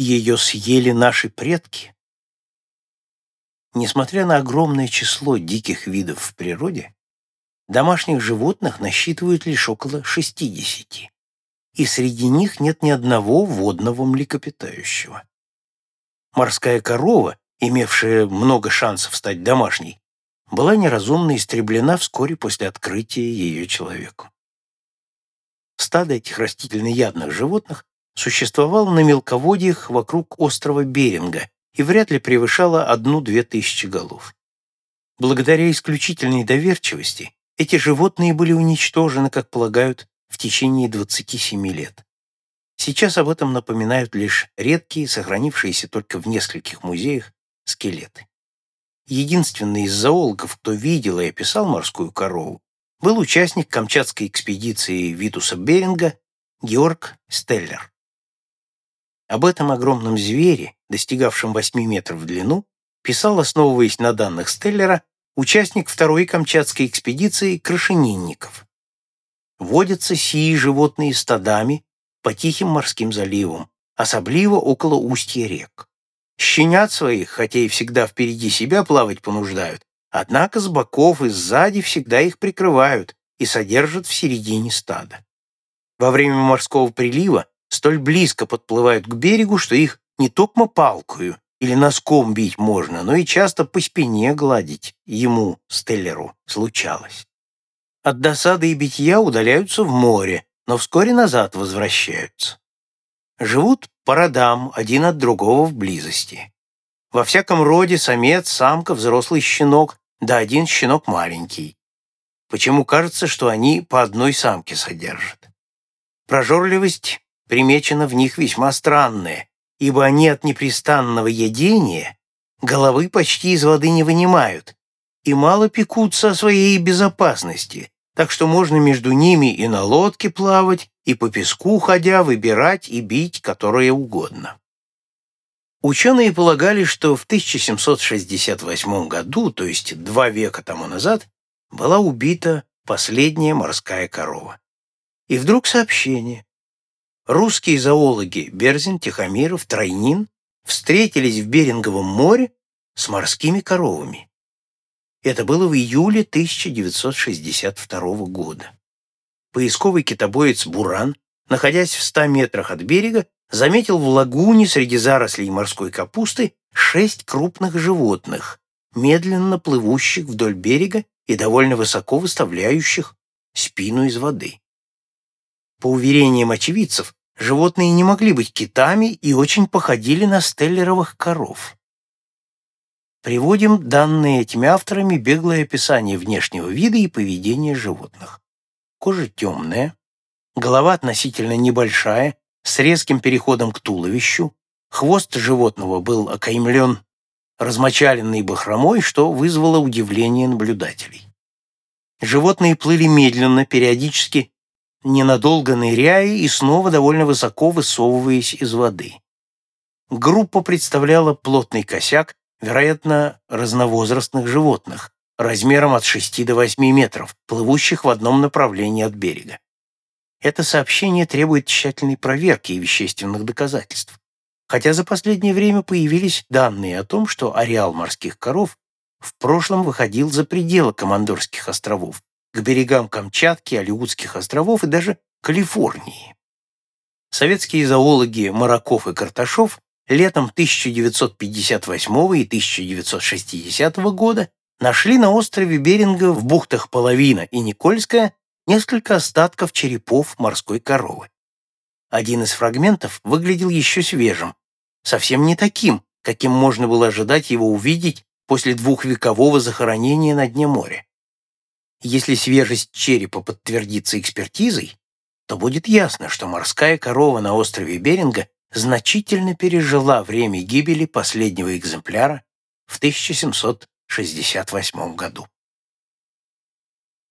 ее съели наши предки. Несмотря на огромное число диких видов в природе, домашних животных насчитывают лишь около 60, и среди них нет ни одного водного млекопитающего. Морская корова, имевшая много шансов стать домашней, была неразумно истреблена вскоре после открытия ее человеку. Стадо этих растительноядных животных существовало на мелководьях вокруг острова Беринга и вряд ли превышало одну-две тысячи голов. Благодаря исключительной доверчивости эти животные были уничтожены, как полагают, в течение 27 лет. Сейчас об этом напоминают лишь редкие, сохранившиеся только в нескольких музеях, скелеты. Единственный из зоологов, кто видел и описал морскую корову, был участник камчатской экспедиции Витуса Беринга Георг Стеллер. Об этом огромном звере, достигавшем 8 метров в длину, писал, основываясь на данных Стеллера, участник второй Камчатской экспедиции Крашенинников. Водятся сии животные стадами по тихим морским заливам, особливо около устья рек. Щенят своих, хотя и всегда впереди себя плавать понуждают, однако с боков и сзади всегда их прикрывают и содержат в середине стада. Во время морского прилива столь близко подплывают к берегу, что их не токмо палкою или носком бить можно, но и часто по спине гладить ему, Стеллеру, случалось. От досады и битья удаляются в море, но вскоре назад возвращаются. Живут по родам, один от другого в близости. Во всяком роде самец, самка, взрослый щенок, да один щенок маленький. Почему кажется, что они по одной самке содержат? Прожорливость примечено в них весьма странное, ибо они от непрестанного едения головы почти из воды не вынимают и мало пекутся о своей безопасности, так что можно между ними и на лодке плавать, и по песку ходя выбирать и бить которое угодно. Ученые полагали, что в 1768 году, то есть два века тому назад, была убита последняя морская корова. И вдруг сообщение. Русские зоологи Берзин, Тихомиров, Тройнин встретились в Беринговом море с морскими коровами. Это было в июле 1962 года. Поисковый китобоец Буран, находясь в 100 метрах от берега, заметил в лагуне среди зарослей морской капусты шесть крупных животных, медленно плывущих вдоль берега и довольно высоко выставляющих спину из воды. По уверениям очевидцев, животные не могли быть китами и очень походили на стеллеровых коров. Приводим данные этими авторами беглое описание внешнего вида и поведения животных. Кожа темная, голова относительно небольшая, с резким переходом к туловищу, хвост животного был окаймлен размочаленной бахромой, что вызвало удивление наблюдателей. Животные плыли медленно, периодически ненадолго ныряя и снова довольно высоко высовываясь из воды. Группа представляла плотный косяк, вероятно, разновозрастных животных, размером от 6 до 8 метров, плывущих в одном направлении от берега. Это сообщение требует тщательной проверки и вещественных доказательств. Хотя за последнее время появились данные о том, что ареал морских коров в прошлом выходил за пределы Командорских островов, к берегам Камчатки, Алиутских островов и даже Калифорнии. Советские зоологи Мараков и Карташов летом 1958 и 1960 года нашли на острове Беринга в бухтах Половина и Никольская несколько остатков черепов морской коровы. Один из фрагментов выглядел еще свежим, совсем не таким, каким можно было ожидать его увидеть после двухвекового захоронения на дне моря. Если свежесть черепа подтвердится экспертизой, то будет ясно, что морская корова на острове Беринга значительно пережила время гибели последнего экземпляра в 1768 году.